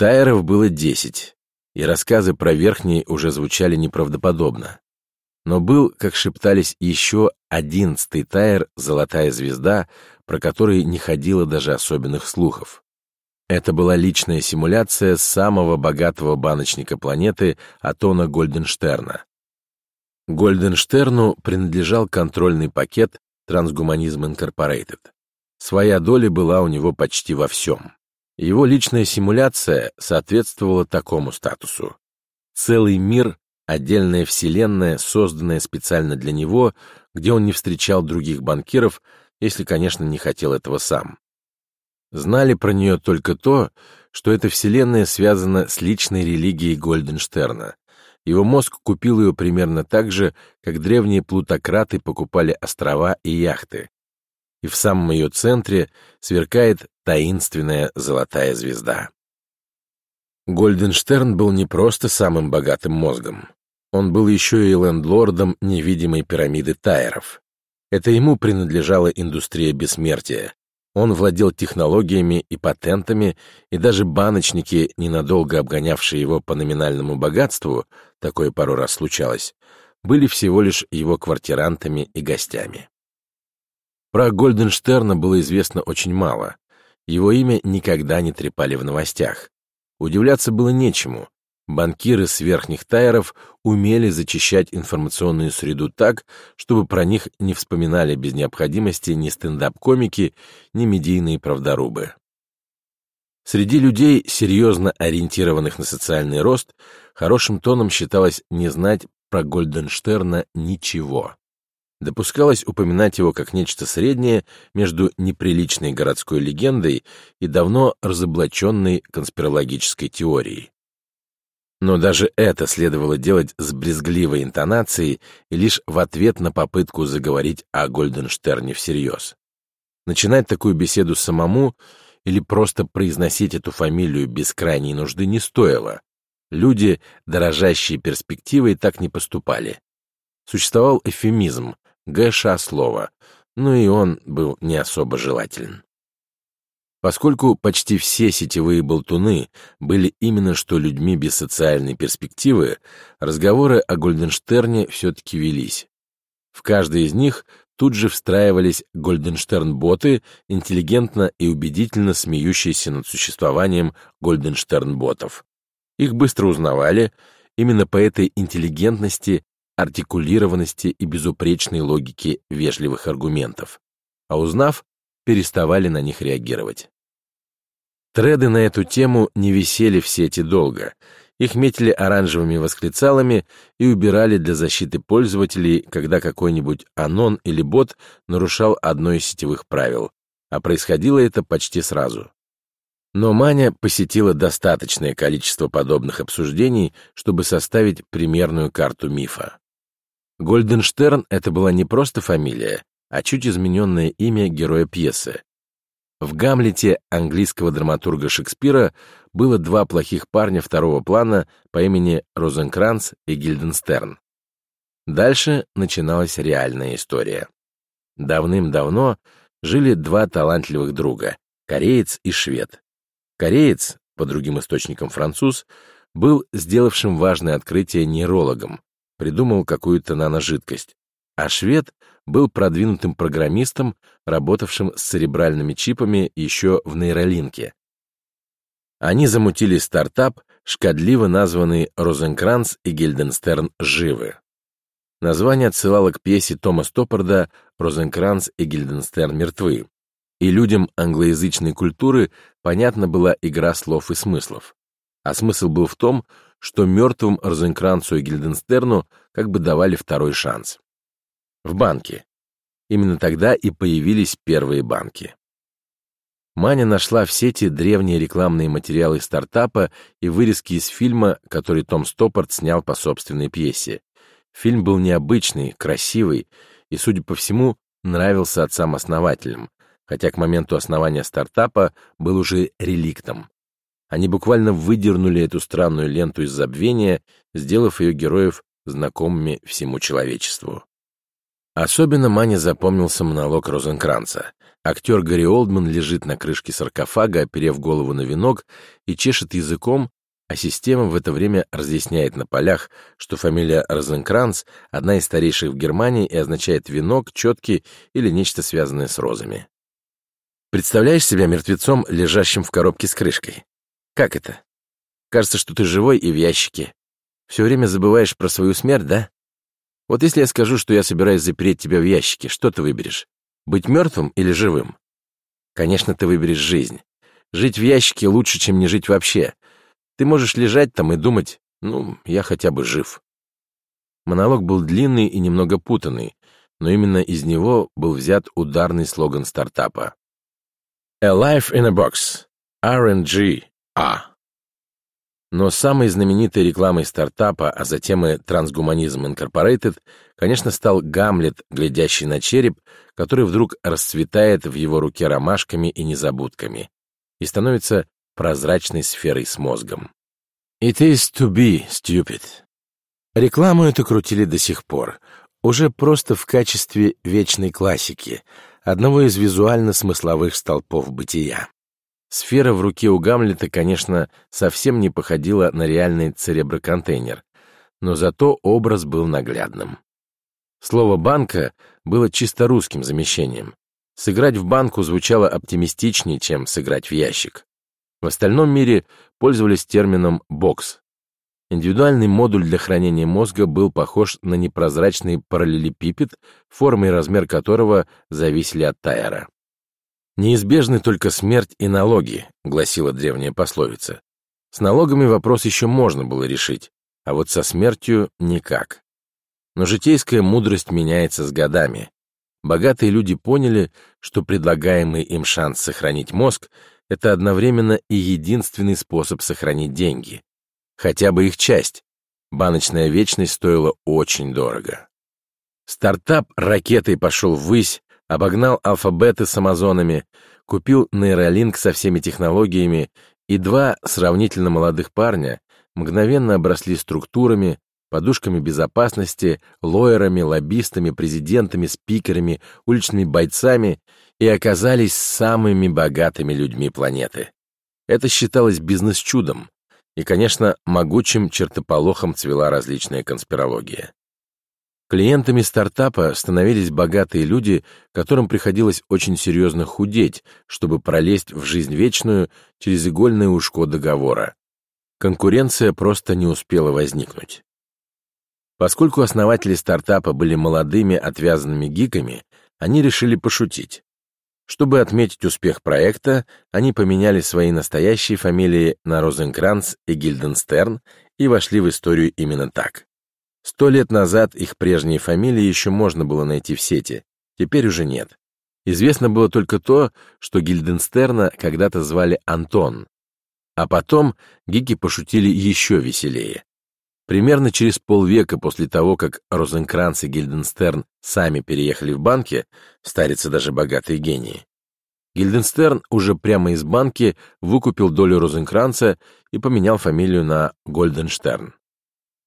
Тайеров было десять, и рассказы про верхний уже звучали неправдоподобно. Но был, как шептались, еще одиннадцатый Тайер «Золотая звезда», про который не ходило даже особенных слухов. Это была личная симуляция самого богатого баночника планеты Атона Гольденштерна. Гольденштерну принадлежал контрольный пакет Трансгуманизм Инкорпорейтед. Своя доля была у него почти во всем. Его личная симуляция соответствовала такому статусу. Целый мир, отдельная вселенная, созданная специально для него, где он не встречал других банкиров, если, конечно, не хотел этого сам. Знали про нее только то, что эта вселенная связана с личной религией Гольденштерна. Его мозг купил ее примерно так же, как древние плутократы покупали острова и яхты. И в самом ее центре сверкает таинственная золотая звезда. Гольденштерн был не просто самым богатым мозгом. Он был еще и лендлордом невидимой пирамиды Тайеров. Это ему принадлежала индустрия бессмертия, он владел технологиями и патентами, и даже баночники, ненадолго обгонявшие его по номинальному богатству, такое пару раз случалось, были всего лишь его квартирантами и гостями. Про Гольденштерна было известно очень мало. Его имя никогда не трепали в новостях. Удивляться было нечему. Банкиры с верхних тайров умели зачищать информационную среду так, чтобы про них не вспоминали без необходимости ни стендап-комики, ни медийные правдорубы. Среди людей, серьезно ориентированных на социальный рост, хорошим тоном считалось не знать про Гольденштерна ничего. Допускалось упоминать его как нечто среднее между неприличной городской легендой и давно разоблаченной конспирологической теорией. Но даже это следовало делать с брезгливой интонацией и лишь в ответ на попытку заговорить о Гольденштерне всерьез. Начинать такую беседу самому или просто произносить эту фамилию без крайней нужды не стоило. Люди, дорожащие перспективой, так не поступали. Существовал эфемизм, гэша слова, но и он был не особо желателен. Поскольку почти все сетевые болтуны были именно что людьми без социальной перспективы, разговоры о Гольденштерне все-таки велись. В каждый из них тут же встраивались Гольденштерн-боты, интеллигентно и убедительно смеющиеся над существованием Гольденштерн-ботов. Их быстро узнавали, именно по этой интеллигентности, артикулированности и безупречной логике вежливых аргументов. А узнав, переставали на них реагировать. Треды на эту тему не висели в сети долго. Их метили оранжевыми восклицалами и убирали для защиты пользователей, когда какой-нибудь анон или бот нарушал одно из сетевых правил, а происходило это почти сразу. Но Маня посетила достаточное количество подобных обсуждений, чтобы составить примерную карту мифа. Гольденштерн — это была не просто фамилия, а чуть измененное имя героя пьесы. В «Гамлете» английского драматурга Шекспира было два плохих парня второго плана по имени Розенкранц и Гильденстерн. Дальше начиналась реальная история. Давным-давно жили два талантливых друга — кореец и швед. Кореец, по другим источникам француз, был сделавшим важное открытие нейрологом, придумал какую-то наножидкость, а швед был продвинутым программистом, работавшим с церебральными чипами еще в нейролинке. Они замутили стартап, шкодливо названный «Розенкранц и Гильденстерн живы». Название отсылало к пьесе Тома Стоппарда «Розенкранц и Гильденстерн мертвы», и людям англоязычной культуры понятна была игра слов и смыслов. А смысл был в том, что мертвым Розенкранцу и Гильденстерну как бы давали второй шанс. В банке. Именно тогда и появились первые банки. Маня нашла в сети древние рекламные материалы стартапа и вырезки из фильма, который Том Стоппард снял по собственной пьесе. Фильм был необычный, красивый и, судя по всему, нравился отцам-основателям, хотя к моменту основания стартапа был уже реликтом. Они буквально выдернули эту странную ленту из забвения, сделав ее героев знакомыми всему человечеству. Особенно Мане запомнился монолог Розенкранца. актер Гарри Олдман лежит на крышке саркофага, оперев голову на венок и чешет языком, а система в это время разъясняет на полях, что фамилия Розенкранц — одна из старейших в Германии и означает венок, четкий или нечто связанное с розами. Представляешь себя мертвецом, лежащим в коробке с крышкой? Как это? Кажется, что ты живой и в ящике. Все время забываешь про свою смерть, да? Вот если я скажу, что я собираюсь запереть тебя в ящике, что ты выберешь? Быть мертвым или живым? Конечно, ты выберешь жизнь. Жить в ящике лучше, чем не жить вообще. Ты можешь лежать там и думать, ну, я хотя бы жив. Монолог был длинный и немного путанный, но именно из него был взят ударный слоган стартапа. A life in a box. R&G. A. Но самой знаменитой рекламой стартапа, а затем и Transhumanism Incorporated, конечно, стал Гамлет, глядящий на череп, который вдруг расцветает в его руке ромашками и незабудками и становится прозрачной сферой с мозгом. It is to be stupid. Рекламу эту крутили до сих пор, уже просто в качестве вечной классики, одного из визуально-смысловых столпов бытия. Сфера в руке у Гамлета, конечно, совсем не походила на реальный цереброконтейнер, но зато образ был наглядным. Слово «банка» было чисто русским замещением. Сыграть в банку звучало оптимистичнее, чем сыграть в ящик. В остальном мире пользовались термином «бокс». Индивидуальный модуль для хранения мозга был похож на непрозрачный параллелепипед, форма и размер которого зависели от тайера. «Неизбежны только смерть и налоги», — гласила древняя пословица. С налогами вопрос еще можно было решить, а вот со смертью никак. Но житейская мудрость меняется с годами. Богатые люди поняли, что предлагаемый им шанс сохранить мозг — это одновременно и единственный способ сохранить деньги. Хотя бы их часть. Баночная вечность стоила очень дорого. Стартап ракетой пошел ввысь, обогнал алфабеты с амазонами, купил нейролинк со всеми технологиями, и два сравнительно молодых парня мгновенно обросли структурами, подушками безопасности, лоерами, лоббистами, президентами, спикерами, уличными бойцами и оказались самыми богатыми людьми планеты. Это считалось бизнес-чудом, и, конечно, могучим чертополохом цвела различная конспирология. Клиентами стартапа становились богатые люди, которым приходилось очень серьезно худеть, чтобы пролезть в жизнь вечную через игольное ушко договора. Конкуренция просто не успела возникнуть. Поскольку основатели стартапа были молодыми отвязанными гиками, они решили пошутить. Чтобы отметить успех проекта, они поменяли свои настоящие фамилии на Розенкранц и Гильденстерн и вошли в историю именно так. Сто лет назад их прежние фамилии еще можно было найти в сети, теперь уже нет. Известно было только то, что Гильденстерна когда-то звали Антон. А потом гики пошутили еще веселее. Примерно через полвека после того, как Розенкранц и Гильденстерн сами переехали в банки, старятся даже богатые гении, Гильденстерн уже прямо из банки выкупил долю Розенкранца и поменял фамилию на Гольденштерн.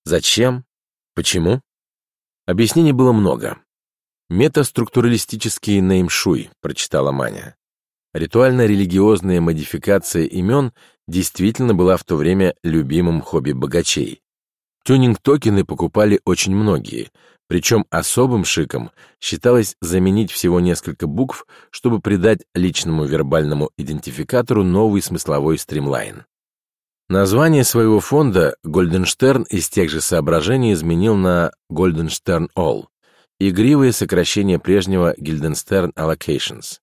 Зачем? Почему? Объяснений было много. «Метаструктуралистический неймшуй», — прочитала Маня. Ритуально-религиозная модификация имен действительно была в то время любимым хобби богачей. Тюнинг-токены покупали очень многие, причем особым шиком считалось заменить всего несколько букв, чтобы придать личному вербальному идентификатору новый смысловой стримлайн. Название своего фонда Гольденштерн из тех же соображений изменил на Goldenstern All, игривое сокращение прежнего Гильденстерн Allocations.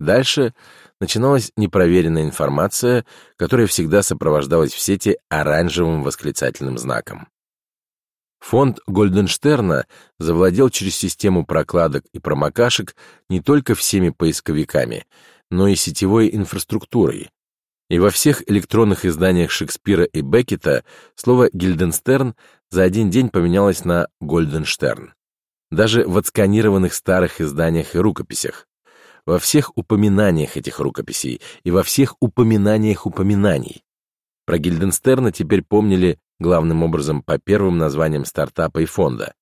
Дальше начиналась непроверенная информация, которая всегда сопровождалась в сети оранжевым восклицательным знаком. Фонд Гольденштерна завладел через систему прокладок и промокашек не только всеми поисковиками, но и сетевой инфраструктурой, и во всех электронных изданиях Шекспира и Беккета слово «Гильденстерн» за один день поменялось на «Гольденштерн». Даже в отсканированных старых изданиях и рукописях. Во всех упоминаниях этих рукописей и во всех упоминаниях упоминаний. Про Гильденстерна теперь помнили главным образом по первым названиям стартапа и фонда.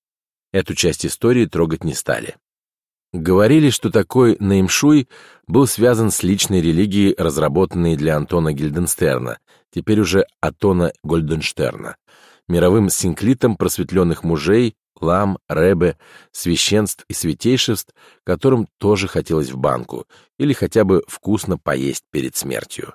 Эту часть истории трогать не стали. Говорили, что такой Неймшуй был связан с личной религией, разработанной для Антона Гильденстерна, теперь уже Атона Гольденштерна, мировым синклитом просветленных мужей, лам, рэбе, священств и святейшеств, которым тоже хотелось в банку или хотя бы вкусно поесть перед смертью.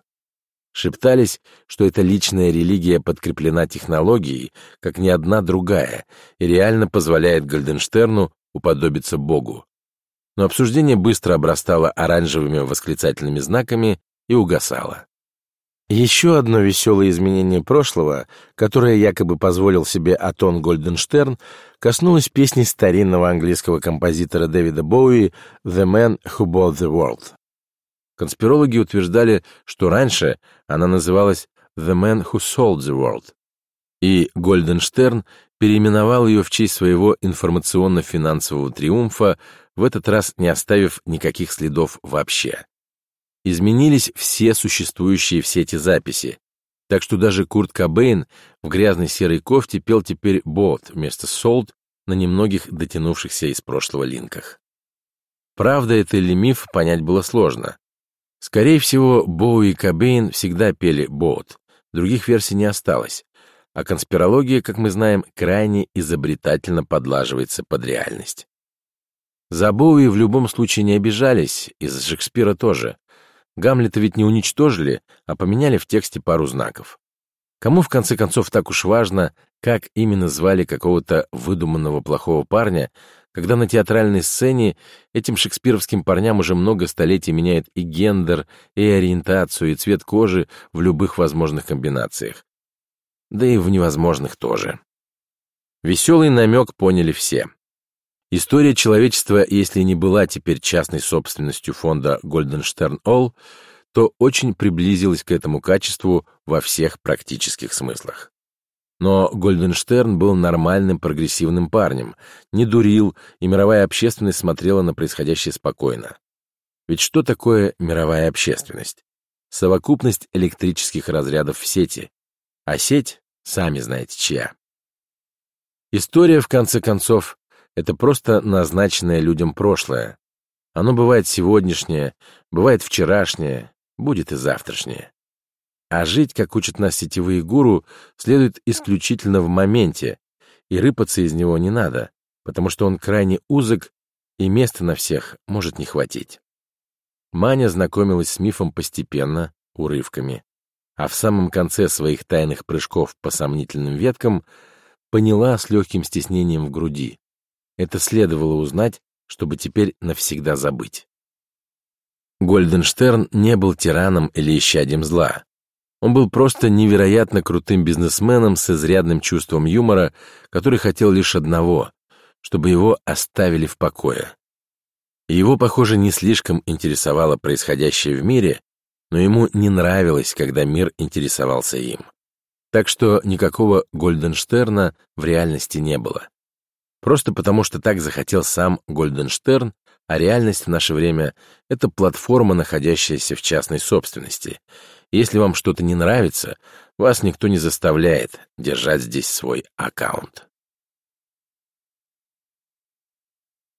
Шептались, что эта личная религия подкреплена технологией, как ни одна другая, и реально позволяет Гольденштерну уподобиться Богу. Но обсуждение быстро обрастало оранжевыми восклицательными знаками и угасало. Еще одно веселое изменение прошлого, которое якобы позволил себе Атон Гольденштерн, коснулось песни старинного английского композитора Дэвида Боуи «The Man Who Bought the World». Конспирологи утверждали, что раньше она называлась «The Man Who Sold the World», и Гольденштерн переименовал ее в честь своего информационно-финансового триумфа, в этот раз не оставив никаких следов вообще. Изменились все существующие в сети записи, так что даже Курт Кобейн в грязной серой кофте пел теперь «бот» вместо «солд» на немногих дотянувшихся из прошлого линках. Правда это или миф, понять было сложно. Скорее всего, Боу и Кобейн всегда пели «бот», других версий не осталось, а конспирология, как мы знаем, крайне изобретательно подлаживается под реальность. За Боуи в любом случае не обижались, и за Шекспира тоже. Гамлета ведь не уничтожили, а поменяли в тексте пару знаков. Кому, в конце концов, так уж важно, как именно звали какого-то выдуманного плохого парня, когда на театральной сцене этим шекспировским парням уже много столетий меняет и гендер, и ориентацию, и цвет кожи в любых возможных комбинациях да и в невозможных тоже. Веселый намек поняли все. История человечества, если не была теперь частной собственностью фонда Goldenstern All, то очень приблизилась к этому качеству во всех практических смыслах. Но Гольденштерн был нормальным прогрессивным парнем, не дурил, и мировая общественность смотрела на происходящее спокойно. Ведь что такое мировая общественность? Совокупность электрических разрядов в сети, а сеть, сами знаете чья. История, в конце концов, это просто назначенное людям прошлое. Оно бывает сегодняшнее, бывает вчерашнее, будет и завтрашнее. А жить, как учат нас сетевые гуру, следует исключительно в моменте, и рыпаться из него не надо, потому что он крайне узок, и места на всех может не хватить. Маня знакомилась с мифом постепенно, урывками а в самом конце своих тайных прыжков по сомнительным веткам поняла с легким стеснением в груди. Это следовало узнать, чтобы теперь навсегда забыть. Гольденштерн не был тираном или исчадием зла. Он был просто невероятно крутым бизнесменом с изрядным чувством юмора, который хотел лишь одного — чтобы его оставили в покое. Его, похоже, не слишком интересовало происходящее в мире, но ему не нравилось, когда мир интересовался им. Так что никакого Гольденштерна в реальности не было. Просто потому, что так захотел сам Гольденштерн, а реальность в наше время — это платформа, находящаяся в частной собственности. Если вам что-то не нравится, вас никто не заставляет держать здесь свой аккаунт.